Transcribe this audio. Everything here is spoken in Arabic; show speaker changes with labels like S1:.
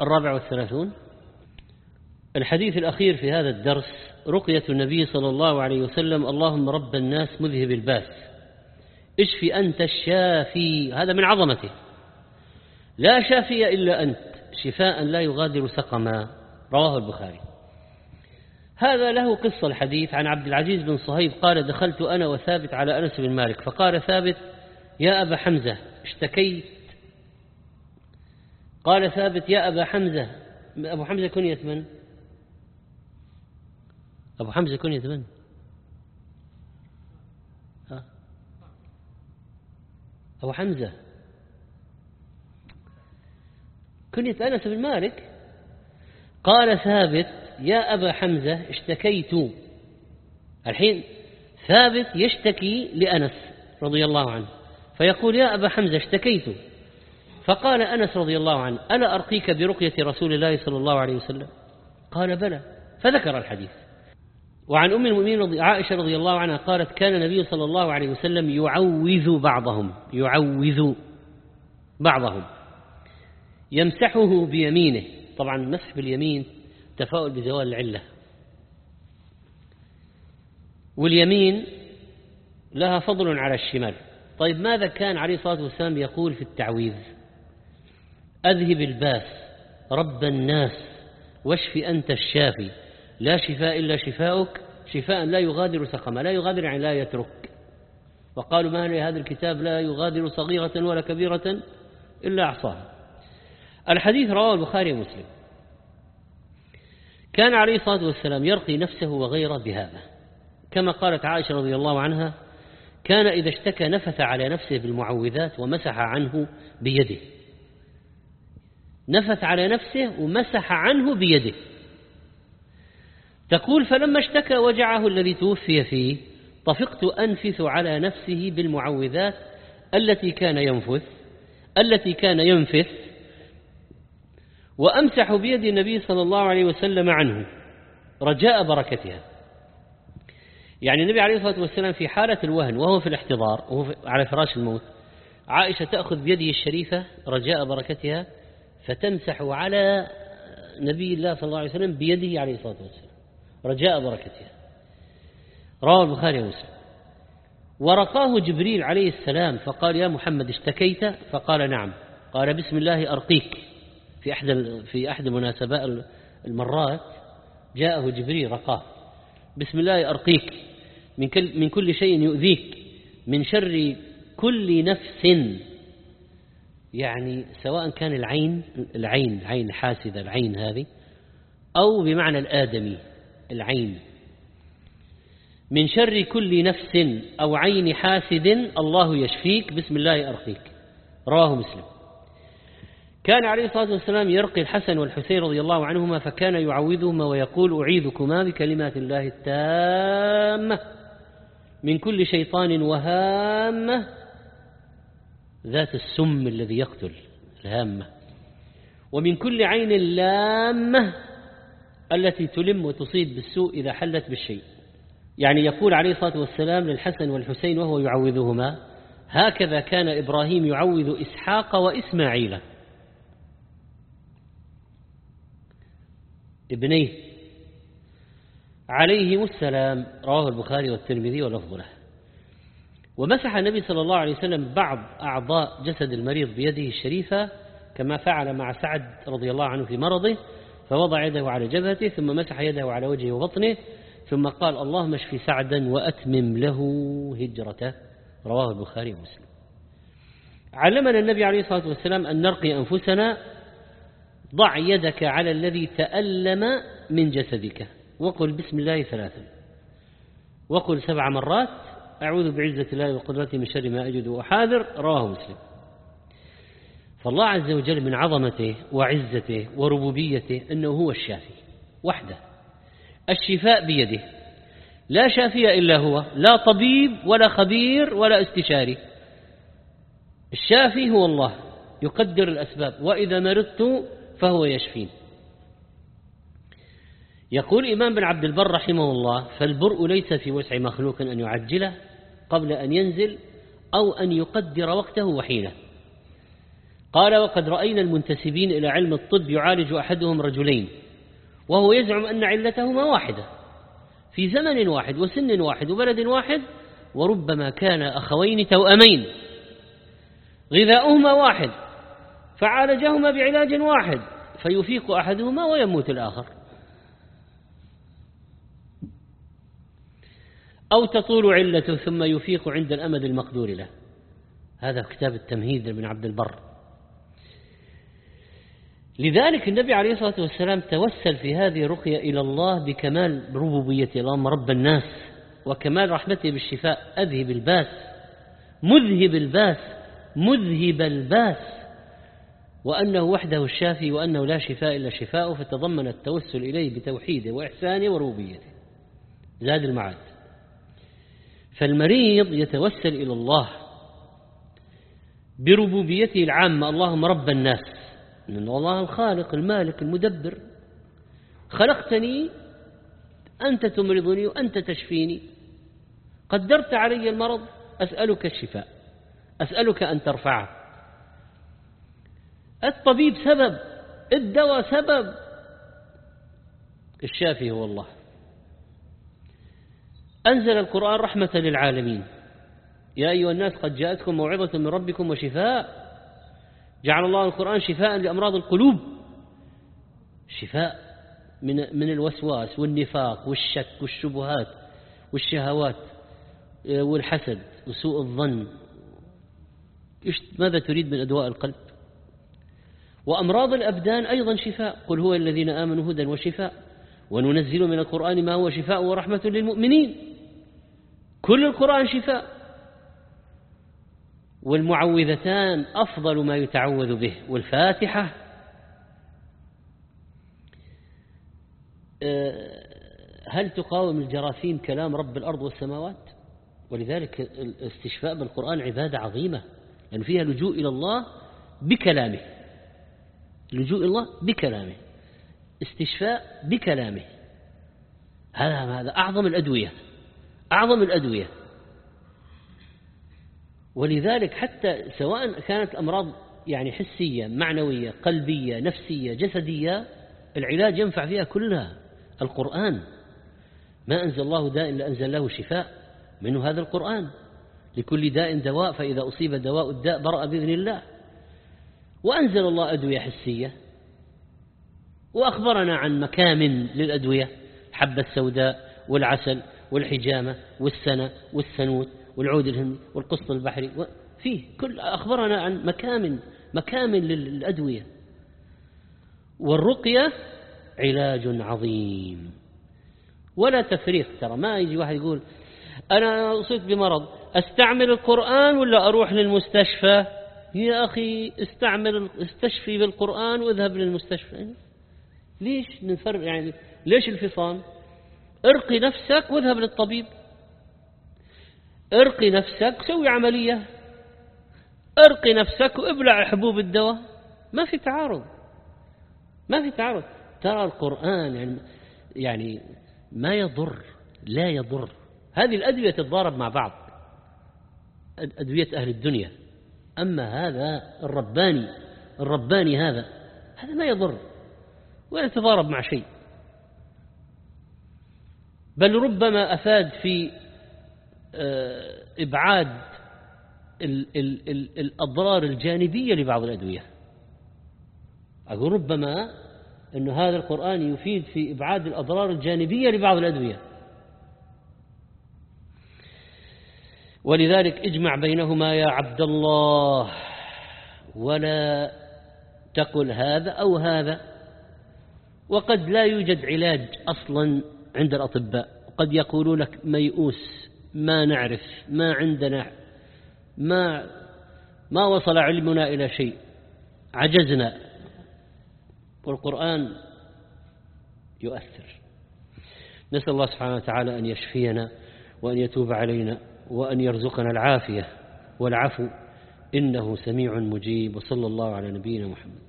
S1: الرابع والثلاثون. الحديث الأخير في هذا الدرس رقية النبي صلى الله عليه وسلم اللهم رب الناس مذهب الباس. اشف أنت الشافي؟ هذا من عظمته. لا شافي إلا أنت شفاء لا يغادر سقما. رواه البخاري. هذا له قصة الحديث عن عبد العزيز بن صهيب قال دخلت أنا وثابت على أنس بن مالك فقال ثابت يا أبا حمزة اشتكيت قال ثابت يا أبا حمزة أبو حمزة كنية من أبو حمزة كنية من ها؟ أبو حمزة. كنية أنس بن مالك. قال ثابت يا أبا حمزة اشتكيت. الحين ثابت يشتكي لأنس رضي الله عنه فيقول يا أبا حمزة اشتكيت. فقال أنس رضي الله عنه ألا أرقيك برقية رسول الله صلى الله عليه وسلم؟ قال بلى. فذكر الحديث. وعن أم المؤمنين عائشة رضي الله عنها قالت كان النبي صلى الله عليه وسلم يعوذ بعضهم يعوذ بعضهم. يمسحه بيمينه. طبعا مسح باليمين تفاؤل بزوال العلة. واليمين لها فضل على الشمال. طيب ماذا كان عليه الصلاة والسلام يقول في التعويذ؟ أذهب الباس رب الناس واشف أنت الشافي. لا شفاء إلا شفاؤك شفاء لا يغادر سقما لا يغادر يعني لا يترك. وقالوا ما هذا الكتاب لا يغادر صغيرة ولا كبيرة إلا أعصاها. الحديث رواه البخاري ومسلم. كان عليه الصلاة والسلام يرقي نفسه وغيره بهذا. كما قالت عائشة رضي الله عنها كان إذا اشتكى نفث على نفسه بالمعوذات ومسح عنه بيده. نفث على نفسه ومسح عنه بيده. تقول فلما اشتكى وجعه الذي توفي فيه طفقت أنفث على نفسه بالمعوذات التي كان ينفث التي كان ينفث وأمسح بيد النبي صلى الله عليه وسلم عنه رجاء بركتها. يعني النبي عليه الصلاة والسلام في حالة الوهن وهو في الاحتضار وهو على فراش الموت عائشة تأخذ بيده الشريفة رجاء بركتها فتمسح على نبي الله صلى الله عليه وسلم بيده عليه الصلاة والسلام. رجاء بركتها رواه البخاري ومسلم. ورقاه جبريل عليه السلام فقال يا محمد اشتكيت؟ فقال نعم. قال بسم الله أرقيك. في أحد في أحد المناسبات المرات جاءه جبريل رقاه بسم الله أرقيك. من كل, من كل شيء يؤذيك. من شر كل نفس يعني سواء كان العين العين عين حاسدة العين هذه أو بمعنى الآدمي العين. من شر كل نفس أو عين حاسد الله يشفيك بسم الله أرقيك رواه مسلم. كان عليه الصلاة والسلام يرقي الحسن والحسين رضي الله عنهما فكان يعوذهما ويقول أعيذكما بكلمات الله التامة من كل شيطان وهامة ذات السم الذي يقتل الهامة. ومن كل عين لامة التي تلم وتصيب بالسوء إذا حلت بالشيء. يعني يقول عليه الصلاة والسلام للحسن والحسين وهو يعوذهما هكذا كان إبراهيم يعوذ إسحاق وإسماعيل. ابنيه عليهم السلام رواه البخاري والترمذي واللفظ له ومسح النبي صلى الله عليه وسلم بعض أعضاء جسد المريض بيده الشريفة كما فعل مع سعد رضي الله عنه في مرضه فوضع يده على جبهته ثم مسح يده على وجهه وبطنه ثم قال اللهم اشف سعدا وأتمم له هجرته. رواه البخاري ومسلم. علمنا النبي عليه الصلاة والسلام أن نرقي أنفسنا ضع يدك على الذي تألم من جسدك. وقل بسم الله ثلاثا. وقل سبع مرات. أعوذ بعزة الله وقدرته من شر ما أجد وأحاذر رواه مسلم. فالله عز وجل من عظمته وعزته وربوبيته أنه هو الشافي وحده الشفاء بيده لا شافي إلا هو لا طبيب ولا خبير ولا استشاري. الشافي هو الله يقدر الأسباب وإذا مرضت فهو يشفين. يقول إمام بن عبد البر رحمه الله فالبرء ليس في وسع مخلوق أن يعجله قبل أن ينزل أو أن يقدر وقته وحينه قال وقد رأينا المنتسبين إلى علم الطب يعالج أحدهم رجلين وهو يزعم أن علتهما واحدة في زمن واحد وسن واحد وبلد واحد وربما كان أخوين توأمين غذاؤهما واحد فعالجهما بعلاج واحد فيفيق أحدهما ويموت الآخر. أو تطول علته ثم يفيق عند الأمد المقدور له. هذا كتاب التمهيد لابن عبد البر. لذلك النبي عليه الصلاة والسلام توسل في هذه الرقية إلى الله بكمال ربوبيته. اللهم رب الناس وكمال رحمته بالشفاء. أذهب الباس مذهب الباس مذهب الباس. وأنه وحده الشافي وأنه لا شفاء إلا شفاءه فتضمن التوسل إليه بتوحيده وإحسانه وربوبيته. زاد المعاد. فالمريض يتوسل إلى الله بربوبيته العامة اللهم رب الناس. من الله الخالق المالك المدبر. خلقتني أنت تمرضني وأنت تشفيني. قدرت علي المرض أسألك الشفاء أسألك أن ترفعه. الطبيب سبب الدواء سبب. الشافي هو الله. أنزل القرآن رحمة للعالمين. يا أيها الناس قد جاءتكم موعظة من ربكم وشفاء. جعل الله القرآن شفاء لأمراض القلوب. شفاء من من الوسواس والنفاق والشك والشبهات والشهوات والحسد وسوء الظن. ماذا تريد من أدواء القلب؟ وأمراض الأبدان أيضا شفاء. قل هو الذين آمنوا هدى وشفاء. وننزل من القرآن ما هو شفاء ورحمة للمؤمنين. كل القرآن شفاء. والمعوذتان أفضل ما يتعوذ به. والفاتحة آه، هل تقاوم الجراثيم كلام رب الأرض والسماوات؟ ولذلك الاستشفاء بالقرآن عبادة عظيمة لأن فيها لجوء إلى الله بكلامه. لجوء الله بكلامه. استشفاء بكلامه. هذا هذا أعظم الأدوية. أعظم الأدوية. ولذلك حتى سواء كانت أمراض يعني حسية معنوية قلبية نفسية جسدية العلاج ينفع فيها كلها. القرآن. ما أنزل الله داء إلا أنزل له شفاء منه هذا القرآن. لكل داء دواء فإذا أصيب دواء الداء برأ بإذن الله. وأنزل الله أدوية حسية. وأخبرنا عن مكامن للأدوية. حبة السوداء والعسل. والحجامة والسنة والسنوت والعود الهندي والقسط البحري فيه كل أخبرنا عن مكامن مكامن للأدوية. والرقية علاج عظيم. ولا تفريق ترى ما يجي واحد يقول أنا أصبت بمرض أستعمل القرآن ولا أروح للمستشفى؟ يا أخي استعمل استشفي بالقرآن واذهب للمستشفى. ليش نفرق يعني ليش الفصام؟ ارقي نفسك واذهب للطبيب. ارقي نفسك سوي عملية. ارقي نفسك وابلع حبوب الدواء. ما في تعارض. ما في تعارض. ترى القرآن يعني, يعني ما يضر لا يضر. هذه الأدوية تتضارب مع بعض. أدوية أهل الدنيا. أما هذا الرباني الرباني هذا هذا ما يضر. ولا يتضارب مع شيء. بل ربما أفاد في آه، إبعاد ال ال ال الأضرار الجانبية لبعض الأدوية. أقول ربما أن هذا القرآن يفيد في إبعاد الأضرار الجانبية لبعض الأدوية. ولذلك اجمع بينهما يا عبد الله ولا تقل هذا أو هذا وقد لا يوجد علاج أصلا عند الأطباء. قد يقولوا لك ميؤوس ما نعرف ما عندنا ما ما وصل علمنا إلى شيء. عجزنا. والقرآن يؤثر. نسأل الله سبحانه وتعالى أن يشفينا وأن يتوب علينا وأن يرزقنا العافية والعفو. إنه سميع مجيب. وصلى الله على نبينا محمد.